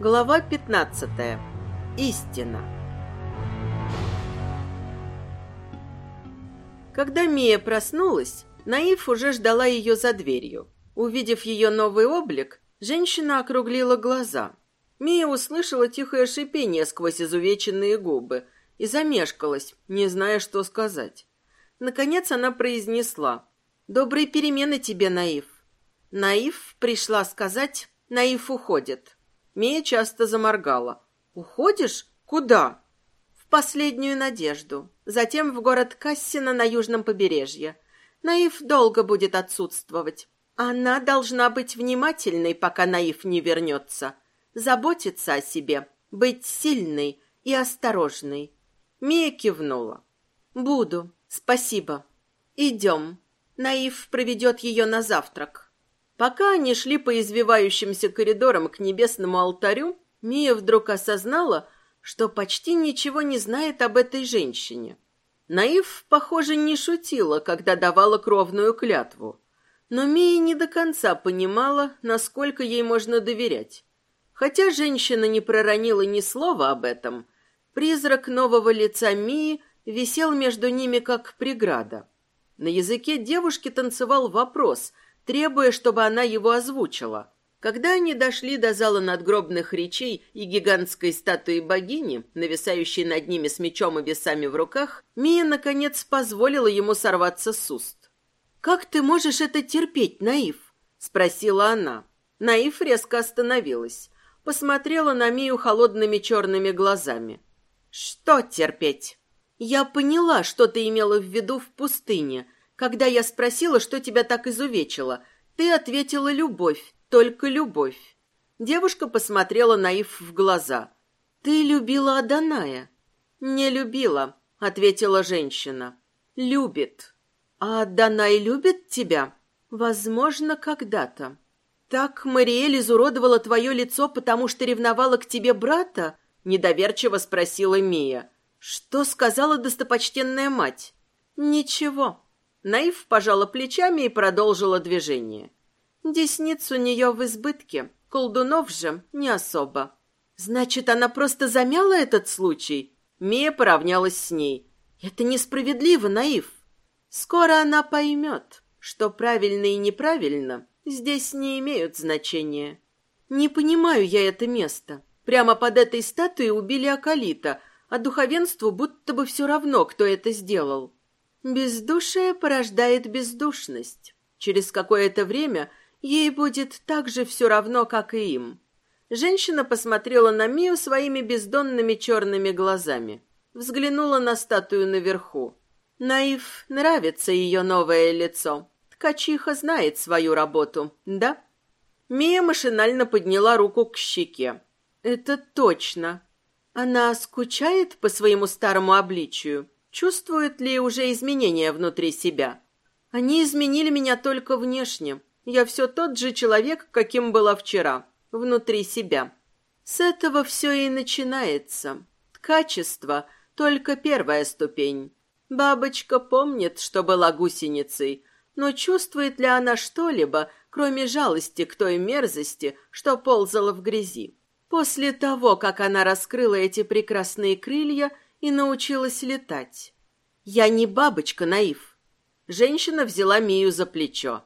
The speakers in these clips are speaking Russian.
Глава 15. Истина. Когда Мия проснулась, Наив уже ждала ее за дверью. Увидев ее новый облик, женщина округлила глаза. Мия услышала тихое шипение сквозь изувеченные губы и замешкалась, не зная, что сказать. Наконец она произнесла «Добрые перемены тебе, Наив». Наив пришла сказать «Наив уходит». Мия часто заморгала. «Уходишь? Куда?» «В последнюю надежду. Затем в город Кассина на южном побережье. Наив долго будет отсутствовать. Она должна быть внимательной, пока Наив не вернется. Заботиться о себе, быть сильной и осторожной». Мия кивнула. «Буду. Спасибо. Идем. Наив проведет ее на завтрак». Пока они шли по извивающимся коридорам к небесному алтарю, Мия вдруг осознала, что почти ничего не знает об этой женщине. Наив, похоже, не шутила, когда давала кровную клятву. Но Мия не до конца понимала, насколько ей можно доверять. Хотя женщина не проронила ни слова об этом, призрак нового лица Мии висел между ними как преграда. На языке девушки танцевал вопрос, требуя, чтобы она его озвучила. Когда они дошли до зала надгробных речей и гигантской статуи богини, нависающей над ними с мечом и весами в руках, Мия, наконец, позволила ему сорваться с уст. «Как ты можешь это терпеть, Наив?» — спросила она. Наив резко остановилась, посмотрела на Мию холодными черными глазами. «Что терпеть?» «Я поняла, что ты имела в виду в пустыне. Когда я спросила, что тебя так изувечило, ты ответила «любовь». Только любовь. Девушка посмотрела Наив в глаза. «Ты любила Аданая?» «Не любила», — ответила женщина. «Любит». «А Аданай любит тебя?» «Возможно, когда-то». «Так Мариэль изуродовала твое лицо, потому что ревновала к тебе брата?» — недоверчиво спросила Мия. «Что сказала достопочтенная мать?» «Ничего». Наив пожала плечами и продолжила движение. Десниц у нее в избытке, колдунов же не особо. Значит, она просто замяла этот случай? Мия поравнялась с ней. Это несправедливо, наив. Скоро она поймет, что правильно и неправильно здесь не имеют значения. Не понимаю я это место. Прямо под этой статуей убили Акалита, а духовенству будто бы все равно, кто это сделал. Бездушие порождает бездушность. Через какое-то время Ей будет так же все равно, как и им. Женщина посмотрела на Мию своими бездонными черными глазами. Взглянула на статую наверху. Наив нравится ее новое лицо. Ткачиха знает свою работу, да? Мия машинально подняла руку к щеке. Это точно. Она скучает по своему старому обличию. Чувствует ли уже изменения внутри себя? Они изменили меня только внешне. Я все тот же человек, каким была вчера, внутри себя. С этого все и начинается. Качество — только первая ступень. Бабочка помнит, что была гусеницей, но чувствует ли она что-либо, кроме жалости к той мерзости, что ползала в грязи? После того, как она раскрыла эти прекрасные крылья и научилась летать. «Я не бабочка, Наив». Женщина взяла Мию за плечо.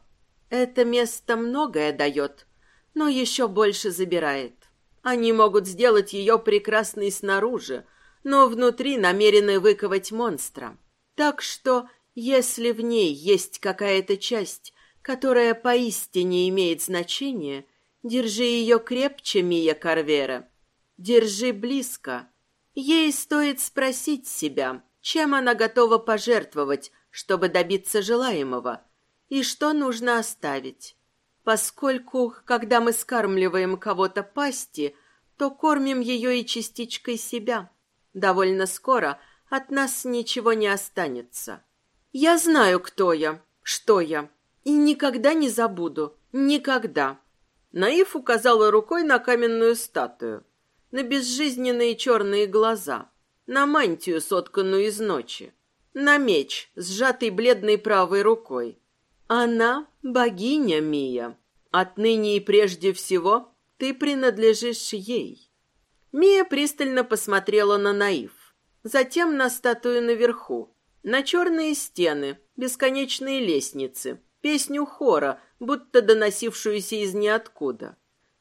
Это место многое дает, но еще больше забирает. Они могут сделать ее прекрасной снаружи, но внутри намерены выковать монстра. Так что, если в ней есть какая-то часть, которая поистине имеет значение, держи ее крепче, Мия Карвера. Держи близко. Ей стоит спросить себя, чем она готова пожертвовать, чтобы добиться желаемого – и что нужно оставить. Поскольку, когда мы скармливаем кого-то пасти, то кормим ее и частичкой себя. Довольно скоро от нас ничего не останется. Я знаю, кто я, что я, и никогда не забуду, никогда. Наив указала рукой на каменную статую, на безжизненные черные глаза, на мантию, сотканную из ночи, на меч, сжатый бледной правой рукой, она богиня Мия. Отныне и прежде всего ты принадлежишь ей. Мия пристально посмотрела на Наив, затем на статую наверху, на черные стены, бесконечные лестницы, песню хора, будто доносившуюся из ниоткуда.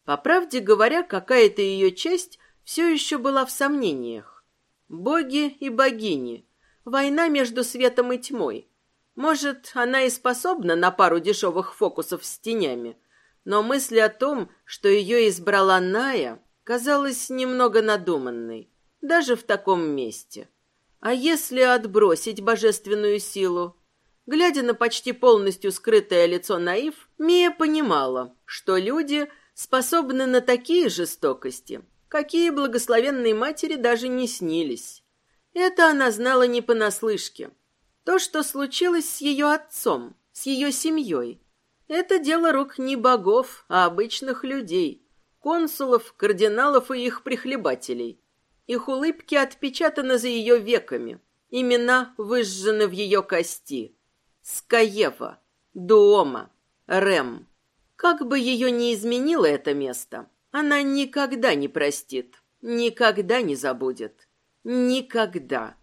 По правде говоря, какая-то ее часть все еще была в сомнениях. Боги и богини, война между светом и тьмой. Может, она и способна на пару дешевых фокусов с тенями, но мысль о том, что ее избрала Ная, казалась немного надуманной, даже в таком месте. А если отбросить божественную силу? Глядя на почти полностью скрытое лицо Наив, Мия понимала, что люди способны на такие жестокости, какие благословенной матери даже не снились. Это она знала не понаслышке. То, что случилось с ее отцом, с ее семьей, это дело рук не богов, а обычных людей, консулов, кардиналов и их прихлебателей. Их улыбки отпечатаны за ее веками, имена выжжены в ее кости. Скаева, Дуома, Рем. Как бы ее ни изменило это место, она никогда не простит, никогда не забудет. Никогда.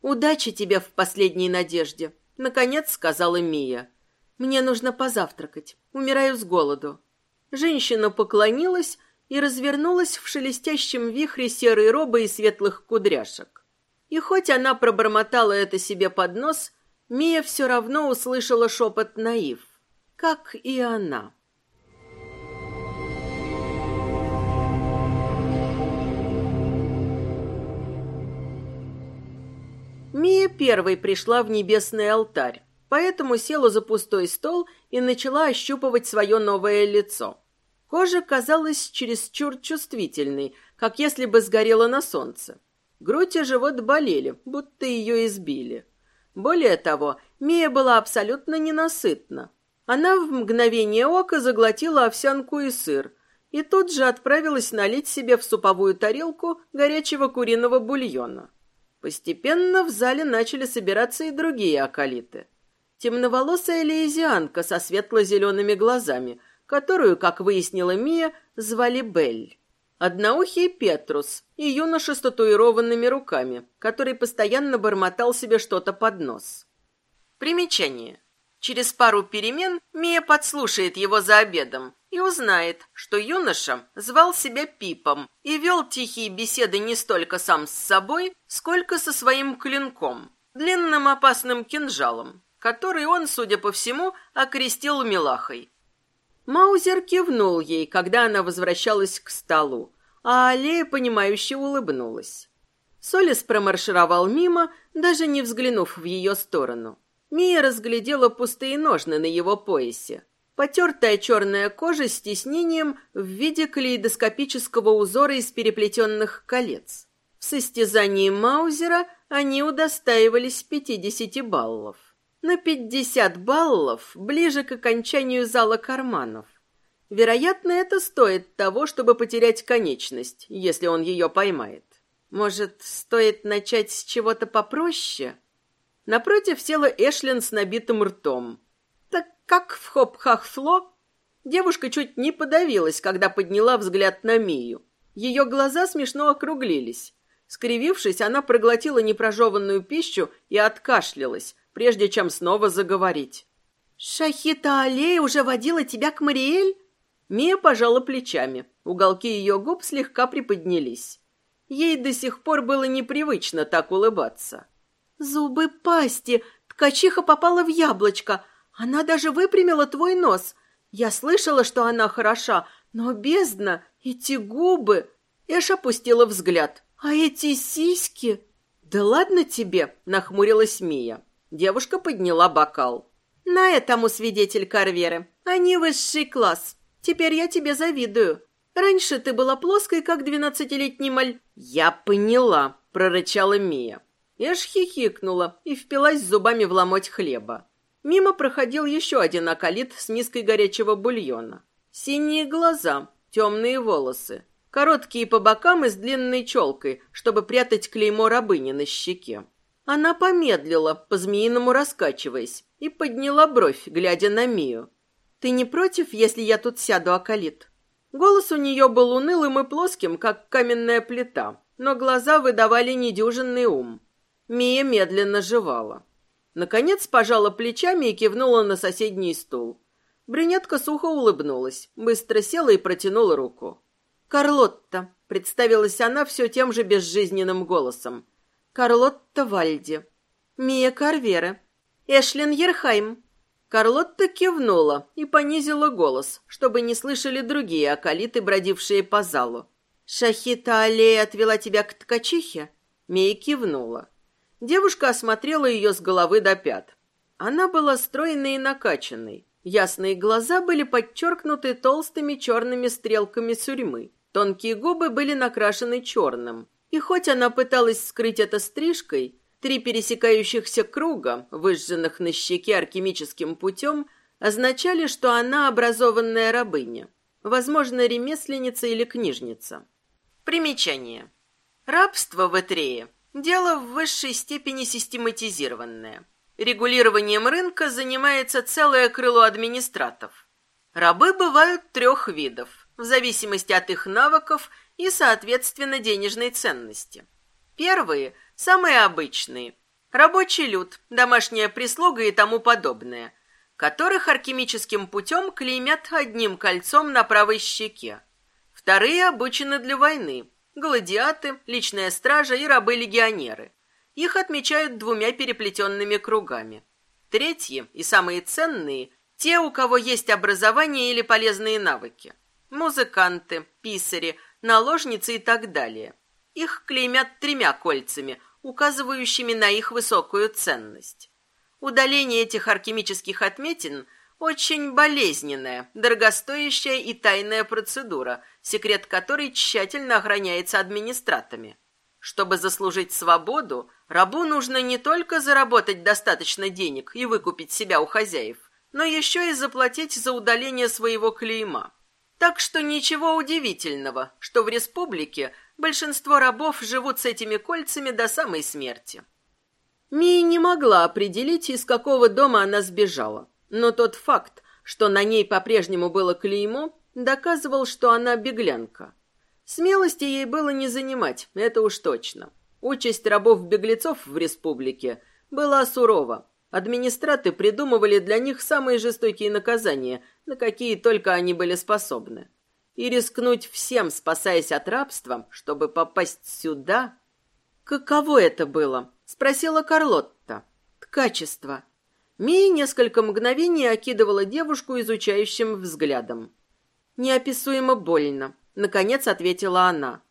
«Удачи тебе в последней надежде», — наконец сказала Мия. «Мне нужно позавтракать. Умираю с голоду». Женщина поклонилась и развернулась в шелестящем вихре серой робы и светлых кудряшек. И хоть она пробормотала это себе под нос, Мия все равно услышала шепот наив, как и она. Мия первой пришла в небесный алтарь, поэтому села за пустой стол и начала ощупывать свое новое лицо. Кожа казалась чересчур чувствительной, как если бы сгорела на солнце. Грудь и живот болели, будто ее избили. Более того, Мия была абсолютно ненасытна. Она в мгновение ока заглотила овсянку и сыр и тут же отправилась налить себе в суповую тарелку горячего куриного бульона. Постепенно в зале начали собираться и другие акалиты. Темноволосая леизианка со светло-зелеными глазами, которую, как выяснила Мия, звали Белль. Одноухий Петрус и юноша с татуированными руками, который постоянно бормотал себе что-то под нос. Примечание. Через пару перемен Мия подслушает его за обедом и узнает, что юноша звал себя Пипом и вел тихие беседы не столько сам с собой, сколько со своим клинком, длинным опасным кинжалом, который он, судя по всему, окрестил Милахой. Маузер кивнул ей, когда она возвращалась к столу, а Аллея, понимающе улыбнулась. Солис промаршировал мимо, даже не взглянув в ее сторону. Мия разглядела пустые ножны на его поясе. Потертая черная кожа с тиснением в виде калейдоскопического узора из переплетенных колец. В состязании Маузера они удостаивались 50 баллов. На 50 баллов ближе к окончанию зала карманов. Вероятно, это стоит того, чтобы потерять конечность, если он ее поймает. Может, стоит начать с чего-то попроще? Напротив села Эшлин с набитым ртом. Как в хоп-хах-фло? Девушка чуть не подавилась, когда подняла взгляд на Мию. Ее глаза смешно округлились. Скривившись, она проглотила непрожеванную пищу и откашлялась, прежде чем снова заговорить. «Шахита Аллея уже водила тебя к Мариэль?» Мия пожала плечами. Уголки ее губ слегка приподнялись. Ей до сих пор было непривычно так улыбаться. Зубы пасти. Ткачиха попала в яблочко. Она даже выпрямила твой нос. Я слышала, что она хороша, но бездна, эти губы... Эш опустила взгляд. А эти сиськи... Да ладно тебе, нахмурилась Мия. Девушка подняла бокал. На этому свидетель Карверы. Они высший класс. Теперь я тебе завидую. Раньше ты была плоской, как двенадцатилетний маль... Я поняла, прорычала Мия. Эш хихикнула и впилась зубами в ломоть хлеба. Мимо проходил еще один акалит с миской горячего бульона. Синие глаза, темные волосы, короткие по бокам и с длинной челкой, чтобы прятать клеймо рабыни на щеке. Она помедлила, по-змеиному раскачиваясь, и подняла бровь, глядя на Мию. «Ты не против, если я тут сяду, Акалит?» Голос у нее был унылым и плоским, как каменная плита, но глаза выдавали недюжинный ум. Мия медленно жевала. Наконец пожала плечами и кивнула на соседний стул. Брюнетка сухо улыбнулась, быстро села и протянула руку. «Карлотта», — представилась она все тем же безжизненным голосом. «Карлотта Вальди». «Мия Карвера». «Эшлин Ерхайм». Карлотта кивнула и понизила голос, чтобы не слышали другие околиты, бродившие по залу. «Шахита Аллея отвела тебя к ткачихе?» Мия кивнула. Девушка осмотрела ее с головы до пят. Она была стройной и накачанной. Ясные глаза были подчеркнуты толстыми черными стрелками сурьмы. Тонкие губы были накрашены черным. И хоть она пыталась скрыть это стрижкой, Три пересекающихся круга, выжженных на щеке алхимическим путем, означали, что она образованная рабыня, возможно, ремесленница или книжница. Примечание. Рабство в Этрее – дело в высшей степени систематизированное. Регулированием рынка занимается целое крыло администратов. Рабы бывают трех видов, в зависимости от их навыков и, соответственно, денежной ценности. Первые – Самые обычные. Рабочий люд, домашняя прислуга и тому подобное, которых алхимическим путем клеймят одним кольцом на правой щеке. Вторые обучены для войны. Гладиаты, личная стража и рабы-легионеры. Их отмечают двумя переплетенными кругами. Третьи и самые ценные – те, у кого есть образование или полезные навыки. Музыканты, писари, наложницы и так далее. Их клеймят тремя кольцами, указывающими на их высокую ценность. Удаление этих алхимических отметин – очень болезненная, дорогостоящая и тайная процедура, секрет которой тщательно охраняется администратами. Чтобы заслужить свободу, рабу нужно не только заработать достаточно денег и выкупить себя у хозяев, но еще и заплатить за удаление своего клейма. Так что ничего удивительного, что в республике Большинство рабов живут с этими кольцами до самой смерти. Мия не могла определить, из какого дома она сбежала. Но тот факт, что на ней по-прежнему было клеймо, доказывал, что она беглянка. Смелости ей было не занимать, это уж точно. Участь рабов-беглецов в республике была сурова. Администраты придумывали для них самые жестокие наказания, на какие только они были способны и рискнуть всем, спасаясь от рабства, чтобы попасть сюда? Каково это было? спросила Карлотта. Ткачество. Мия несколько мгновений окидывала девушку изучающим взглядом. Неописуемо больно, наконец ответила она.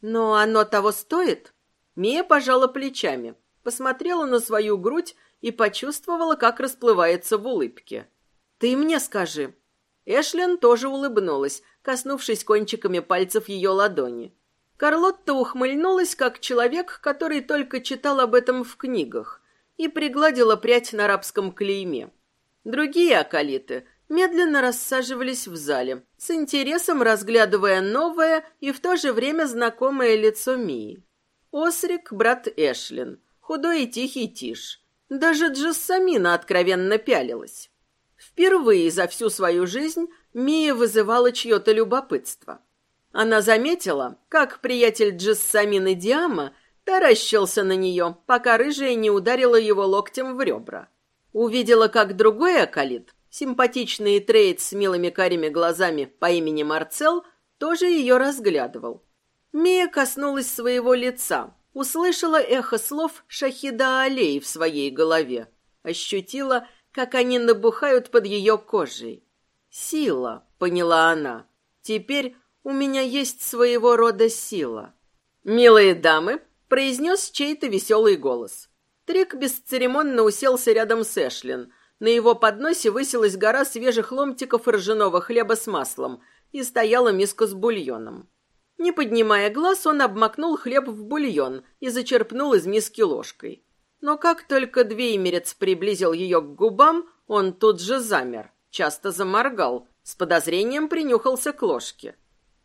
Но оно того стоит? Мия пожала плечами, посмотрела на свою грудь и почувствовала, как расплывается в улыбке. Ты мне скажи. Эшлин тоже улыбнулась, коснувшись кончиками пальцев ее ладони. Карлотта ухмыльнулась, как человек, который только читал об этом в книгах, и пригладила прядь на арабском клейме. Другие акалиты медленно рассаживались в зале, с интересом разглядывая новое и в то же время знакомое лицо Мии. Осрик, брат Эшлин, худой и тихий Тиш. Даже Джассамина откровенно пялилась. Впервые за всю свою жизнь Мия вызывала чье-то любопытство. Она заметила, как приятель Джессамины Диама таращился на нее, пока рыжая не ударила его локтем в ребра. Увидела, как другой акалит, симпатичный трейд с милыми карими глазами по имени Марцел, тоже ее разглядывал. Мия коснулась своего лица, услышала эхо слов Шахида Алей в своей голове, ощутила, как они набухают под ее кожей. Сила, поняла она. Теперь у меня есть своего рода сила. Милые дамы, произнес чей-то веселый голос. Трик бесцеремонно уселся рядом с Эшлин. На его подносе высилась гора свежих ломтиков ржаного хлеба с маслом и стояла миска с бульоном. Не поднимая глаз, он обмакнул хлеб в бульон и зачерпнул из миски ложкой. Но как только Двеймерец приблизил ее к губам, он тут же замер часто заморгал, с подозрением принюхался к ложке.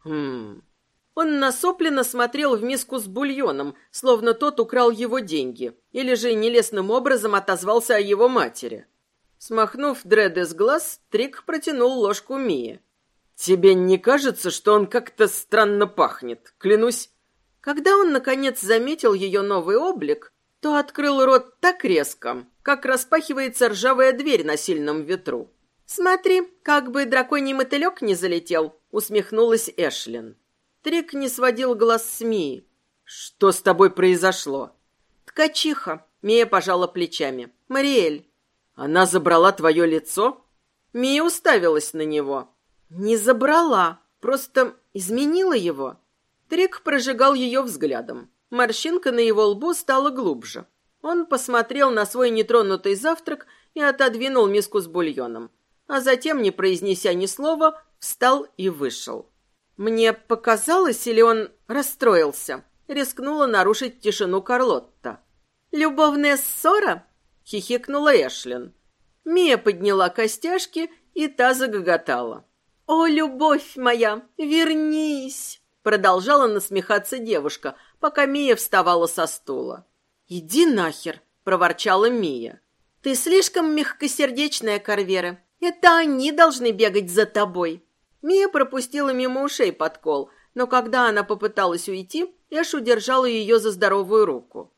Хм. Он насопленно смотрел в миску с бульоном, словно тот украл его деньги, или же нелестным образом отозвался о его матери. Смахнув дреды с глаз, Трик протянул ложку Мии. «Тебе не кажется, что он как-то странно пахнет? Клянусь». Когда он, наконец, заметил ее новый облик, то открыл рот так резко, как распахивается ржавая дверь на сильном ветру. «Смотри, как бы драконий мотылек не залетел», — усмехнулась Эшлин. Трик не сводил глаз с Мии. «Что с тобой произошло?» «Ткачиха», — Мия пожала плечами. «Мариэль». «Она забрала твое лицо?» Мия уставилась на него. «Не забрала, просто изменила его». Трик прожигал ее взглядом. Морщинка на его лбу стала глубже. Он посмотрел на свой нетронутый завтрак и отодвинул миску с бульоном. А затем, не произнеся ни слова, встал и вышел. Мне показалось, или он расстроился? Рискнула нарушить тишину Карлотта. «Любовная ссора?» — хихикнула Эшлин. Мия подняла костяшки, и та загоготала. «О, любовь моя, вернись!» Продолжала насмехаться девушка, пока Мия вставала со стула. «Иди нахер!» – проворчала Мия. «Ты слишком мягкосердечная, Корвера. Это они должны бегать за тобой». Мия пропустила мимо ушей подкол, но когда она попыталась уйти, Эш удержала ее за здоровую руку.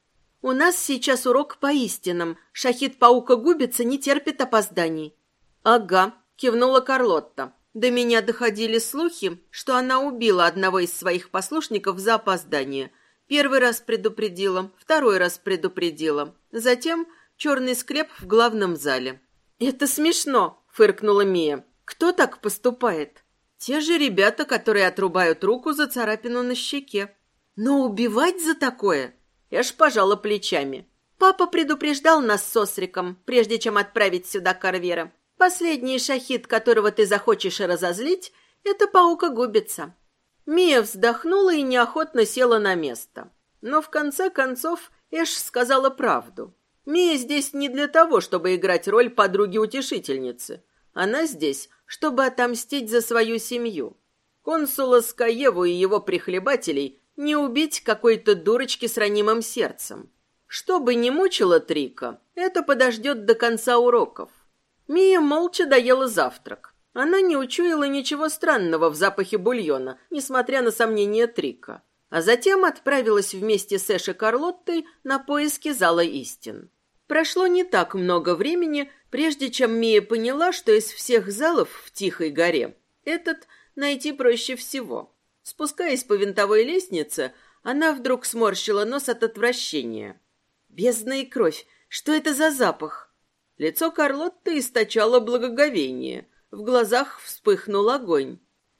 «У нас сейчас урок по истинам. Шахид-паука губится, не терпит опозданий». «Ага», – кивнула Карлотта. До меня доходили слухи, что она убила одного из своих послушников за опоздание. Первый раз предупредила, второй раз предупредила. Затем черный склеп в главном зале. «Это смешно», — фыркнула Мия. «Кто так поступает?» «Те же ребята, которые отрубают руку за царапину на щеке». «Но убивать за такое?» Эш пожала плечами. «Папа предупреждал нас с Осриком, прежде чем отправить сюда Карвера. Последний шахид, которого ты захочешь разозлить, это паука губится. Мия вздохнула и неохотно села на место. Но в конце концов Эш сказала правду. Мия здесь не для того, чтобы играть роль подруги-утешительницы. Она здесь, чтобы отомстить за свою семью. Консула Скаеву и его прихлебателей не убить какой-то дурочки с ранимым сердцем. Что бы ни мучило Трика, это подождет до конца уроков. Мия молча доела завтрак. Она не учуяла ничего странного в запахе бульона, несмотря на сомнения Трика. А затем отправилась вместе с Эшей Карлоттой на поиски Зала истин. Прошло не так много времени, прежде чем Мия поняла, что из всех залов в Тихой горе этот найти проще всего. Спускаясь по винтовой лестнице, она вдруг сморщила нос от отвращения. «Бездна и кровь! Что это за запах?» Лицо Карлотты источало благоговение. В глазах вспыхнул огонь.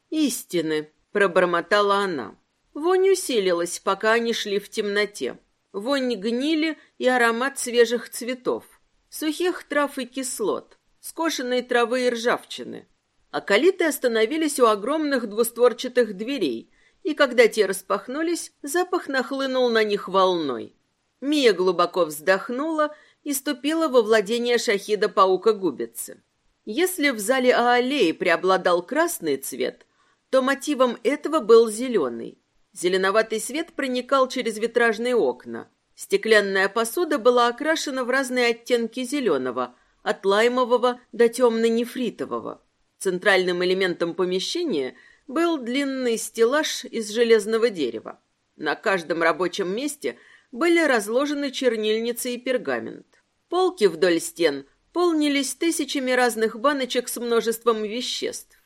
«Истины», — пробормотала она. Вонь усилилась, пока они шли в темноте. Вонь гнили и аромат свежих цветов, сухих трав и кислот, скошенной травы и ржавчины. Акалиты остановились у огромных двустворчатых дверей, и когда те распахнулись, запах нахлынул на них волной. Мия глубоко вздохнула и ступила во владение шахида-паука-губицы. Если в зале Аалеи преобладал красный цвет, то мотивом этого был зеленый. Зеленоватый свет проникал через витражные окна. Стеклянная посуда была окрашена в разные оттенки зеленого, от лаймового до темно-нефритового. Центральным элементом помещения был длинный стеллаж из железного дерева. На каждом рабочем месте были разложены чернильницы и пергамент. Полки вдоль стен полнились тысячами разных баночек с множеством веществ.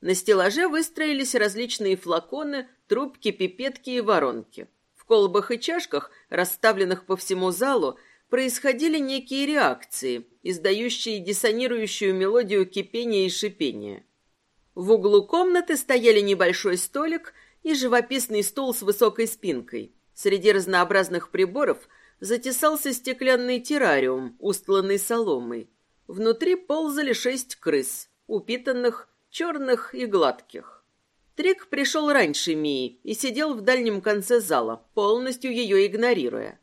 На стеллаже выстроились различные флаконы, трубки, пипетки и воронки. В колбах и чашках, расставленных по всему залу, происходили некие реакции, издающие диссонирующую мелодию кипения и шипения. В углу комнаты стояли небольшой столик и живописный стул с высокой спинкой. Среди разнообразных приборов – затесался стеклянный террариум, устланный соломой. Внутри ползали шесть крыс, упитанных, черных и гладких. Трик пришел раньше Мии и сидел в дальнем конце зала, полностью ее игнорируя.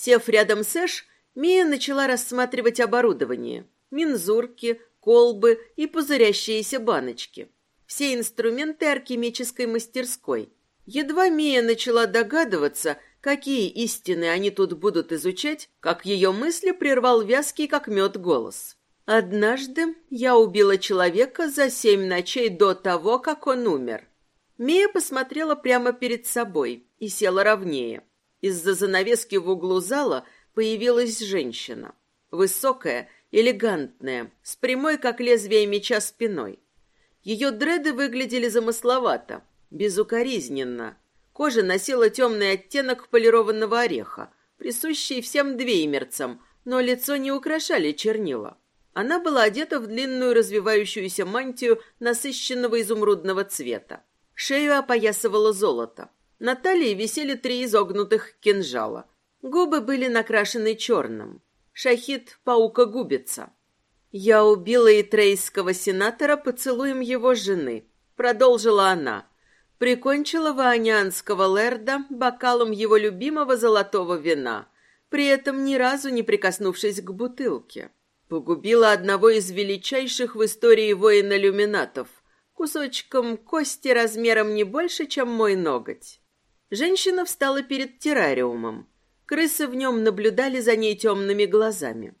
Сев рядом с Эш, Мия начала рассматривать оборудование. Мензурки, колбы и пузырящиеся баночки. Все инструменты алхимической мастерской. Едва Мия начала догадываться, Какие истины они тут будут изучать, как ее мысли прервал вязкий, как мед, голос. Однажды я убила человека за семь ночей до того, как он умер. Мия посмотрела прямо перед собой и села ровнее. Из-за занавески в углу зала появилась женщина. Высокая, элегантная, с прямой, как лезвие меча, спиной. Ее дреды выглядели замысловато, безукоризненно. Кожа носила темный оттенок полированного ореха, присущий всем двеймерцам, но лицо не украшали чернила. Она была одета в длинную развивающуюся мантию насыщенного изумрудного цвета. Шею опоясывало золото. На талии висели три изогнутых кинжала. Губы были накрашены черным. Шахид паука губится. «Я убила и трейского сенатора поцелуем его жены», — продолжила она. Прикончила ваанянского лэрда бокалом его любимого золотого вина, при этом ни разу не прикоснувшись к бутылке. Погубила одного из величайших в истории воина-люминатов, кусочком кости размером не больше, чем мой ноготь. Женщина встала перед террариумом. Крысы в нем наблюдали за ней темными глазами.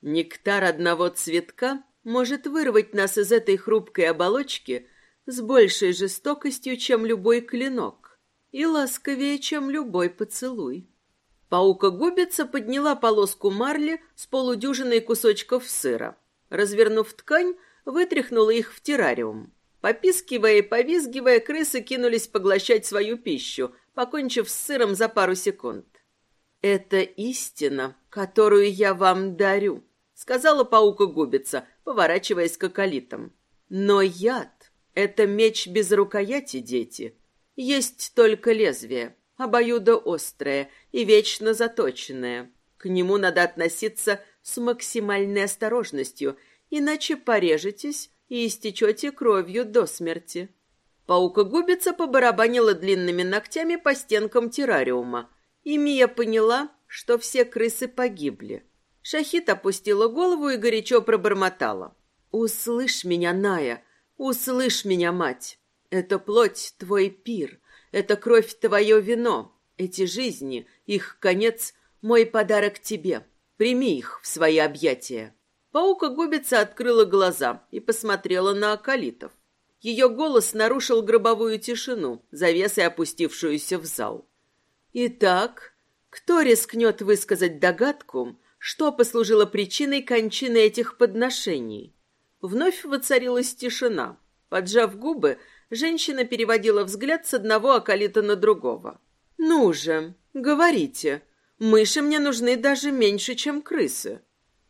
Нектар одного цветка может вырвать нас из этой хрупкой оболочки с большей жестокостью, чем любой клинок, и ласковее, чем любой поцелуй. Паука-губица подняла полоску марли с полудюжиной кусочков сыра. Развернув ткань, вытряхнула их в террариум. Попискивая и повизгивая, крысы кинулись поглощать свою пищу, покончив с сыром за пару секунд. «Это истина, которую я вам дарю», — сказала паука-губица, поворачиваясь к околитам. «Но яд — это меч без рукояти, дети. Есть только лезвие обоюдоострое и вечно заточенное. К нему надо относиться с максимальной осторожностью, иначе порежетесь и истечете кровью до смерти. Паука-губица побарабанила длинными ногтями по стенкам террариума, и Мия поняла, что все крысы погибли. Шахит опустила голову и горячо пробормотала. «Услышь меня, Ная, услышь меня, мать. Это плоть твой пир, это кровь твое вино. Эти жизни, их конец, мой подарок тебе. Прими их в свои объятия. Паука-губица открыла глаза и посмотрела на околитов. Ее голос нарушил гробовую тишину, завесой опустившуюся в зал. Итак, кто рискнет высказать догадку, что послужило причиной кончины этих подношений? Вновь воцарилась тишина. Поджав губы, Женщина переводила взгляд с одного околита на другого. «Ну же, говорите. Мыши мне нужны даже меньше, чем крысы».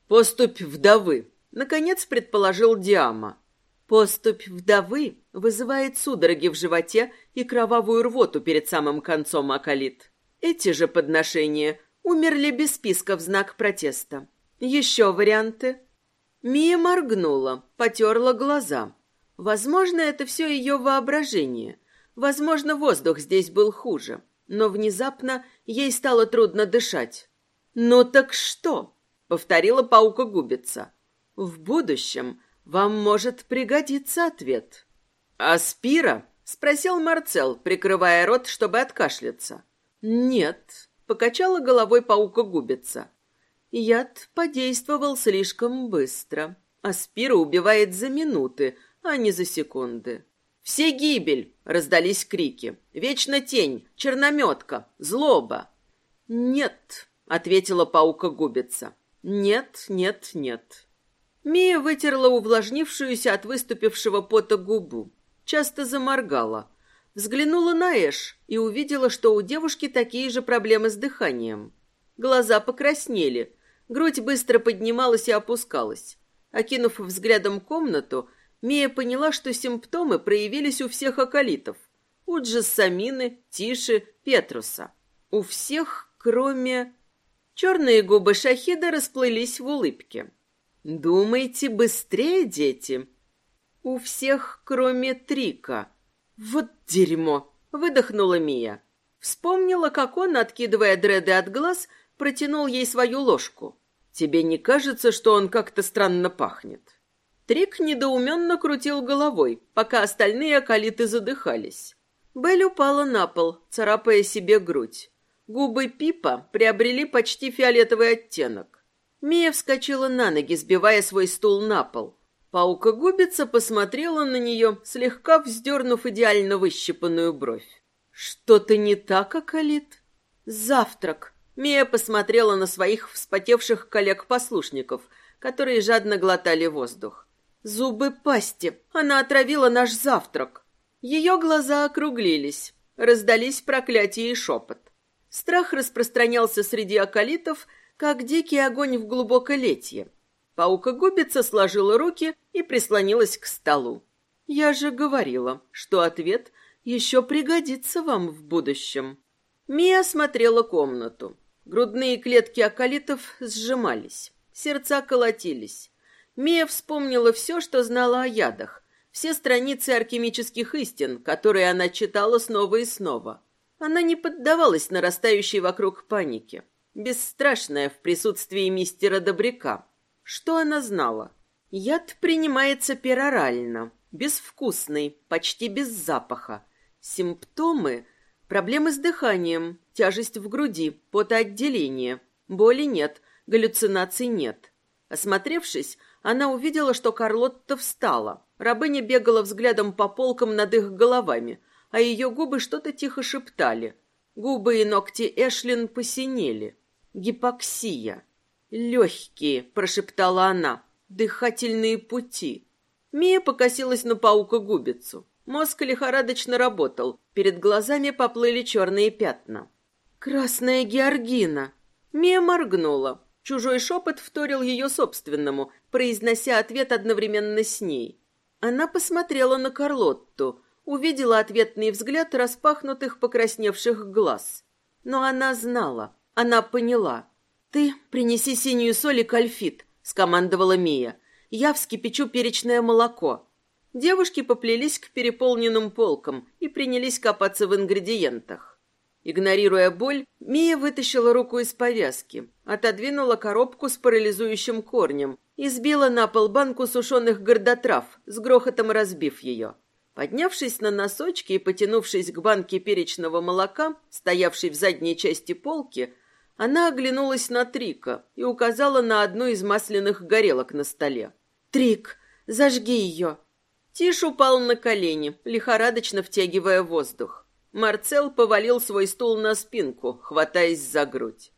«Поступь вдовы», — наконец предположил Диама. Поступь вдовы вызывает судороги в животе и кровавую рвоту перед самым концом околит. Эти же подношения умерли без списка в знак протеста. Еще варианты?» Мия моргнула, потерла глаза. Возможно, это все ее воображение. Возможно, воздух здесь был хуже. Но внезапно ей стало трудно дышать. «Ну так что?» — повторила паука-губица. «В будущем вам может пригодиться ответ». «Аспира?» — спросил Марцел, прикрывая рот, чтобы откашляться. «Нет», — покачала головой паука-губица. «Яд подействовал слишком быстро. Аспира убивает за минуты, а не за секунды. «Все гибель!» — раздались крики. «Вечно тень! Чернометка! Злоба!» «Нет!» — ответила паука-губица. «Нет, нет, нет». Мия вытерла увлажнившуюся от выступившего пота губу. Часто заморгала. Взглянула на Эш и увидела, что у девушки такие же проблемы с дыханием. Глаза покраснели, грудь быстро поднималась и опускалась. Окинув взглядом комнату, Мия поняла, что симптомы проявились у всех околитов. У Джессамины, Тиши, Петруса. У всех, кроме... Черные губы Шахида расплылись в улыбке. «Думайте быстрее, дети!» «У всех, кроме Трика». «Вот дерьмо!» — выдохнула Мия. Вспомнила, как он, откидывая дреды от глаз, протянул ей свою ложку. «Тебе не кажется, что он как-то странно пахнет?» Трик недоуменно крутил головой, пока остальные околиты задыхались. Белль упала на пол, царапая себе грудь. Губы Пипа приобрели почти фиолетовый оттенок. Мия вскочила на ноги, сбивая свой стул на пол. Паука-губица посмотрела на нее, слегка вздернув идеально выщипанную бровь. «Что-то не так, Акалит?» «Завтрак!» Мия посмотрела на своих вспотевших коллег-послушников, которые жадно глотали воздух. «Зубы пасти! Она отравила наш завтрак!» Ее глаза округлились, раздались проклятия и шепот. Страх распространялся среди околитов, как дикий огонь в глубокое летье. Паука-губица сложила руки и прислонилась к столу. «Я же говорила, что ответ еще пригодится вам в будущем». Мия смотрела комнату. Грудные клетки околитов сжимались, сердца колотились. Мия вспомнила все, что знала о ядах, все страницы алхимических истин, которые она читала снова и снова. Она не поддавалась нарастающей вокруг панике, бесстрашная в присутствии мистера Добряка. Что она знала? Яд принимается перорально, безвкусный, почти без запаха. Симптомы – проблемы с дыханием, тяжесть в груди, потоотделение. Боли нет, галлюцинаций нет. Осмотревшись, она увидела, что Карлотта встала. Рабыня бегала взглядом по полкам над их головами, а ее губы что-то тихо шептали. Губы и ногти Эшлин посинели. Гипоксия. «Легкие», — прошептала она, — «дыхательные пути». Мия покосилась на паука-губицу. Мозг лихорадочно работал, перед глазами поплыли черные пятна. «Красная георгина!» Мия моргнула. Чужой шепот вторил ее собственному, произнося ответ одновременно с ней. Она посмотрела на Карлотту, увидела ответный взгляд распахнутых покрасневших глаз. Но она знала, она поняла. «Ты принеси синюю соль и кальфит», — скомандовала Мия. «Я вскипячу перечное молоко». Девушки поплелись к переполненным полкам и принялись копаться в ингредиентах. Игнорируя боль, Мия вытащила руку из повязки, отодвинула коробку с парализующим корнем и сбила на пол банку сушеных гордотрав, с грохотом разбив ее. Поднявшись на носочки и потянувшись к банке перечного молока, стоявшей в задней части полки, она оглянулась на Трика и указала на одну из масляных горелок на столе. «Трик, зажги ее!» Тиш упал на колени, лихорадочно втягивая воздух. Марцел повалил свой стул на спинку, хватаясь за грудь.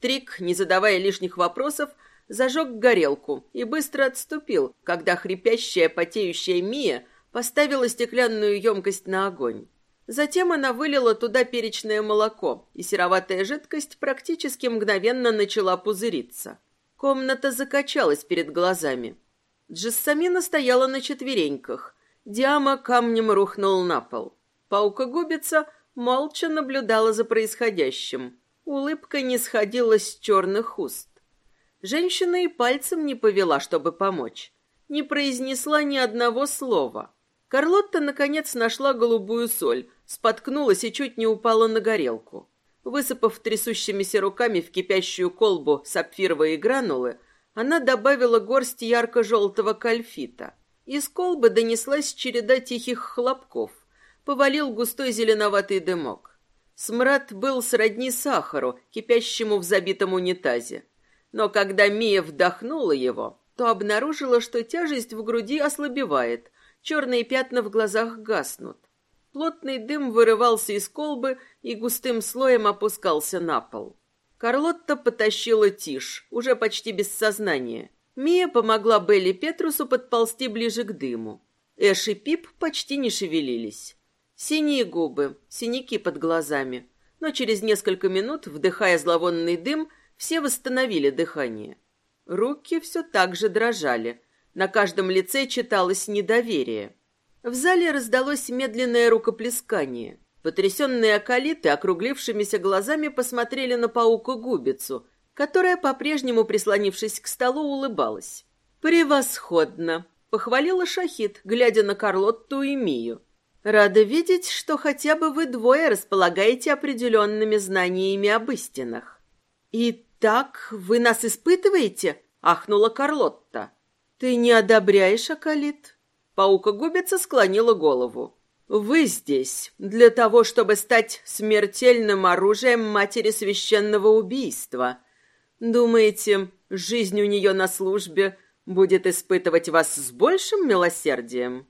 Трик, не задавая лишних вопросов, зажег горелку и быстро отступил, когда хрипящая, потеющая Мия поставила стеклянную емкость на огонь. Затем она вылила туда перечное молоко, и сероватая жидкость практически мгновенно начала пузыриться. Комната закачалась перед глазами. Джессамина стояла на четвереньках. Диама камнем рухнул на пол. Паука-губица молча наблюдала за происходящим. Улыбка не сходила с черных уст. Женщина и пальцем не повела, чтобы помочь. Не произнесла ни одного слова. Карлотта, наконец, нашла голубую соль, споткнулась и чуть не упала на горелку. Высыпав трясущимися руками в кипящую колбу сапфировые гранулы, она добавила горсть ярко-желтого кальфита. Из колбы донеслась череда тихих хлопков. Повалил густой зеленоватый дымок. Смрад был сродни сахару, кипящему в забитом унитазе. Но когда Мия вдохнула его, то обнаружила, что тяжесть в груди ослабевает, Черные пятна в глазах гаснут. Плотный дым вырывался из колбы и густым слоем опускался на пол. Карлотта потащила Тиш, уже почти без сознания. Мия помогла Белли Петрусу подползти ближе к дыму. Эш и Пип почти не шевелились. Синие губы, синяки под глазами. Но через несколько минут, вдыхая зловонный дым, все восстановили дыхание. Руки все так же дрожали, на каждом лице читалось недоверие. В зале раздалось медленное рукоплескание. Потрясенные околиты округлившимися глазами посмотрели на паука-губицу, которая, по-прежнему прислонившись к столу, улыбалась. «Превосходно!» — похвалила Шахид, глядя на Карлотту и Мию. «Рада видеть, что хотя бы вы двое располагаете определенными знаниями об истинах». «И так вы нас испытываете?» — ахнула Карлотта. «Ты не одобряешь, Акалит?» Паука-губица склонила голову. «Вы здесь для того, чтобы стать смертельным оружием матери священного убийства. Думаете, жизнь у нее на службе будет испытывать вас с большим милосердием.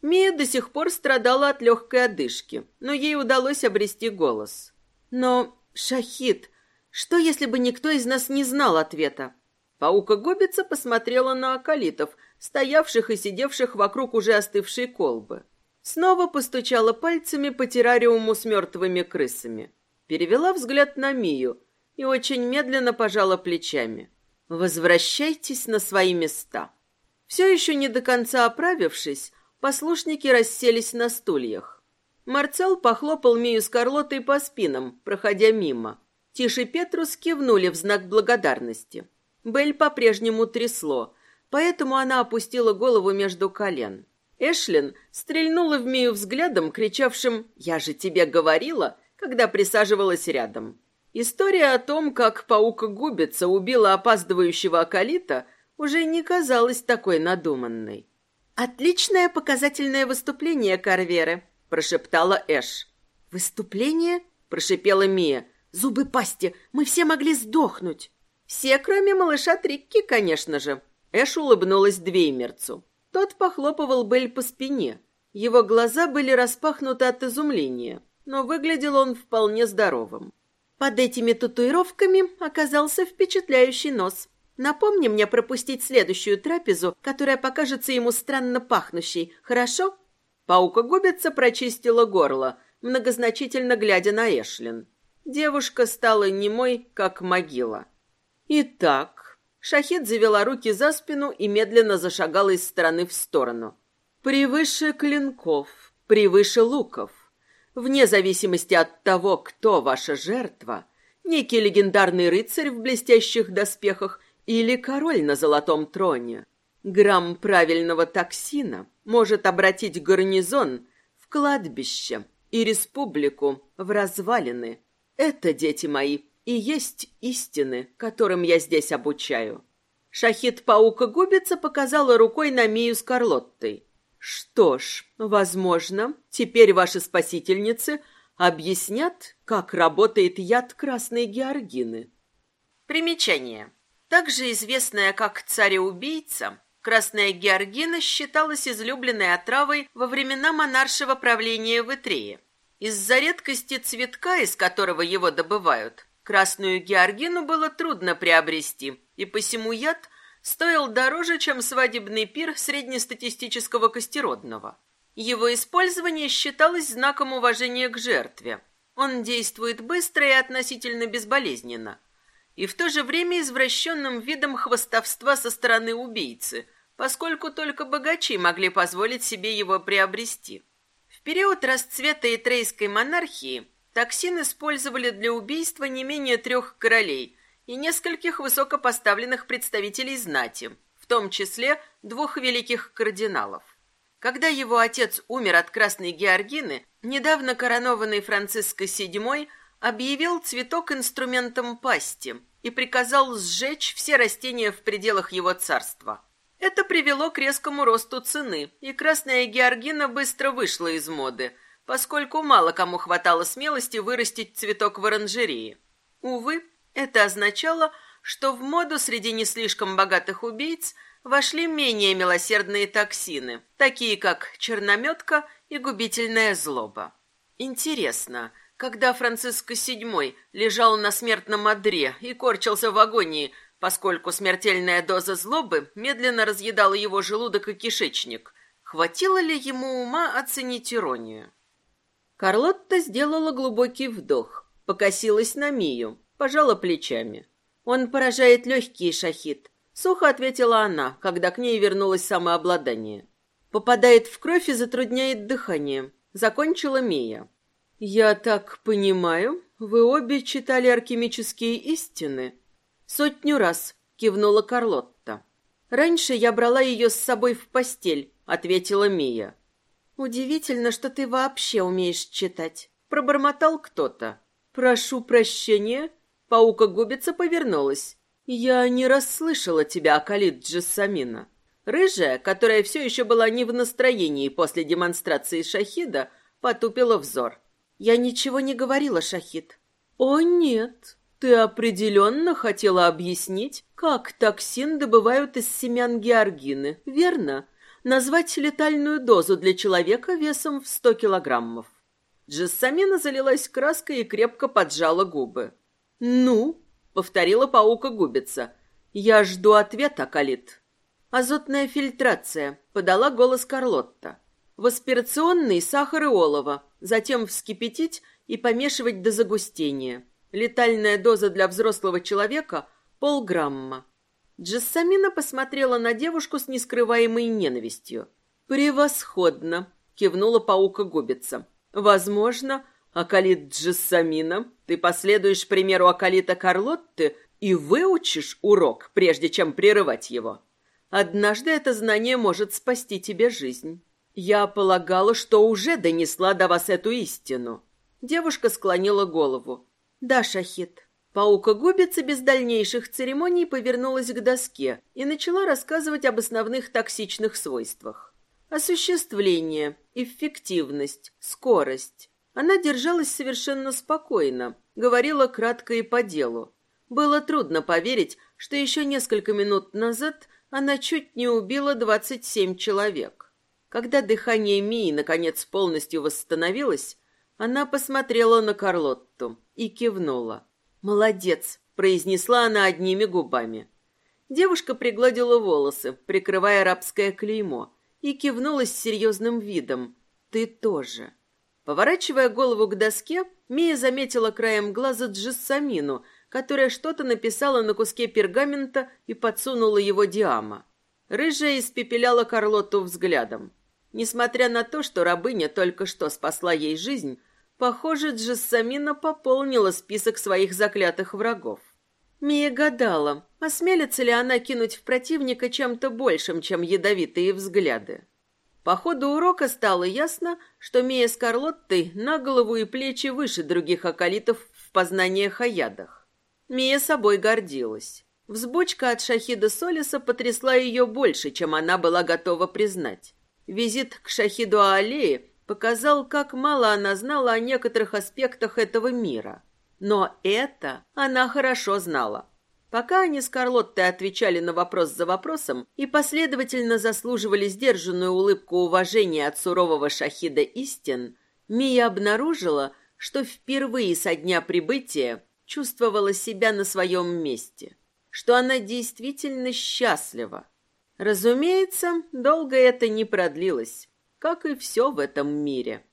Мия до сих пор страдала от легкой одышки, но ей удалось обрести голос. Но, Шахид, что если бы никто из нас не знал ответа? Паука-гобица посмотрела на околитов, стоявших и сидевших вокруг уже остывшей колбы. Снова постучала пальцами по террариуму с мертвыми крысами. Перевела взгляд на Мию и очень медленно пожала плечами. «Возвращайтесь на свои места». Все еще не до конца оправившись, послушники расселись на стульях. Марцел похлопал Мию с Карлотой по спинам, проходя мимо. Тиш и Петрус кивнули в знак благодарности. Бель по-прежнему трясло, поэтому она опустила голову между колен. Эшлин стрельнула в Мию взглядом, кричавшим «Я же тебе говорила!», когда присаживалась рядом. История о том, как паука-губица убила опаздывающего акалита, уже не казалась такой надуманной. «Отличное показательное выступление, Карверы», — прошептала Эш. «Выступление?» — прошипела Мия. «Зубы пасти! Мы все могли сдохнуть!» «Все, кроме малыша Трикки, конечно же!» Эш улыбнулась Двеймерцу. Тот похлопывал Бель по спине. Его глаза были распахнуты от изумления, но выглядел он вполне здоровым. Под этими татуировками оказался впечатляющий нос. Напомни мне пропустить следующую трапезу, которая покажется ему странно пахнущей, хорошо? Паука-губица прочистила горло, многозначительно глядя на Эшлин. Девушка стала немой, как могила. Итак, Шахид завела руки за спину и медленно зашагала из стороны в сторону. Превыше клинков, превыше луков. Вне зависимости от того, кто ваша жертва, некий легендарный рыцарь в блестящих доспехах или король на золотом троне, грамм правильного токсина может обратить гарнизон в кладбище и республику в развалины. Это, дети мои, и есть истины, которым я здесь обучаю. Шахид Паука-губица показала рукой на Мию с Карлоттой. Что ж, возможно, теперь ваши спасительницы объяснят, как работает яд красной георгины. Примечание. Также известная как царя-убийца, красная георгина считалась излюбленной отравой во времена монаршего правления в Итрее. Из-за редкости цветка, из которого его добывают, Красную георгину было трудно приобрести, и посему яд стоил дороже, чем свадебный пир среднестатистического костеродного. Его использование считалось знаком уважения к жертве. Он действует быстро и относительно безболезненно, и в то же время извращенным видом хвостовства со стороны убийцы, поскольку только богачи могли позволить себе его приобрести. В период расцвета итрейской монархии Токсин использовали для убийства не менее трех королей и нескольких высокопоставленных представителей знати, в том числе двух великих кардиналов. Когда его отец умер от красной георгины, недавно коронованный Франциско VII объявил цветок инструментом пасти и приказал сжечь все растения в пределах его царства. Это привело к резкому росту цены, и красная георгина быстро вышла из моды – поскольку мало кому хватало смелости вырастить цветок в оранжерее. Увы, это означало, что в моду среди не слишком богатых убийц вошли менее милосердные токсины, такие как чернометка и губительная злоба. Интересно, когда Франциско VII лежал на смертном одре и корчился в агонии, поскольку смертельная доза злобы медленно разъедала его желудок и кишечник, хватило ли ему ума оценить иронию? Карлотта сделала глубокий вдох, покосилась на Мию, пожала плечами. «Он поражает легкий шахид», — сухо ответила она, когда к ней вернулось самообладание. «Попадает в кровь и затрудняет дыхание», — закончила Мия. «Я так понимаю, вы обе читали алхимические истины?» «Сотню раз», — кивнула Карлотта. «Раньше я брала ее с собой в постель», — ответила Мия. «Удивительно, что ты вообще умеешь читать», — пробормотал кто-то. «Прошу прощения». Паука-губица повернулась. «Я не расслышала тебя, Акалит Джессамина». Рыжая, которая все еще была не в настроении после демонстрации Шахида, потупила взор. «Я ничего не говорила, Шахид». «О, нет». Ты определенно хотела объяснить, как токсин добывают из семян георгины, верно? Назвать летальную дозу для человека весом в сто килограммов. Джессамина залилась краской и крепко поджала губы. «Ну?» — повторила паука-губица. «Я жду ответа, Калит». «Азотная фильтрация», — подала голос Карлотта. «В аспирационный сахар и олово, затем вскипятить и помешивать до загустения. Летальная доза для взрослого человека — полграмма». Джессамина посмотрела на девушку с нескрываемой ненавистью. «Превосходно!» — кивнула паука-губица. «Возможно, Акалит Джессамина, ты последуешь примеру Акалита Карлотты и выучишь урок, прежде чем прерывать его. Однажды это знание может спасти тебе жизнь. Я полагала, что уже донесла до вас эту истину. Девушка склонила голову. Да, Шахид. Паука-губица без дальнейших церемоний повернулась к доске и начала рассказывать об основных токсичных свойствах. Осуществление, эффективность, скорость. Она держалась совершенно спокойно, говорила кратко и по делу. Было трудно поверить, что еще несколько минут назад она чуть не убила двадцать семь человек. Когда дыхание Мии наконец полностью восстановилось, она посмотрела на Карлотту и кивнула. «Молодец!» — произнесла она одними губами. Девушка пригладила волосы, прикрывая арабское клеймо, и кивнула с серьезным видом. «Ты тоже!» Поворачивая голову к доске, Мия заметила краем глаза Джессамину, которая что-то написала на куске пергамента и подсунула его Диама. Рыжая испепеляла Карлотту взглядом. Несмотря на то, что рабыня только что спасла ей жизнь, похоже, Джессамина пополнила список своих заклятых врагов. Мия гадала, осмелится ли она кинуть в противника чем-то большим, чем ядовитые взгляды. По ходу урока стало ясно, что Мия с Карлоттой на голову и плечи выше других околитов в познаниях о ядах. Мия собой гордилась. Взбучка от Шахида Солиса потрясла ее больше, чем она была готова признать. Визит к Шахиду Аллее показал, как мало она знала о некоторых аспектах этого мира. Но это она хорошо знала. Пока они с Карлоттой отвечали на вопрос за вопросом и последовательно заслуживали сдержанную улыбку уважения от сурового шахида истин, Мия обнаружила, что впервые со дня прибытия чувствовала себя на своем месте, что она действительно счастлива. Разумеется, долго это не продлилось, как и все в этом мире.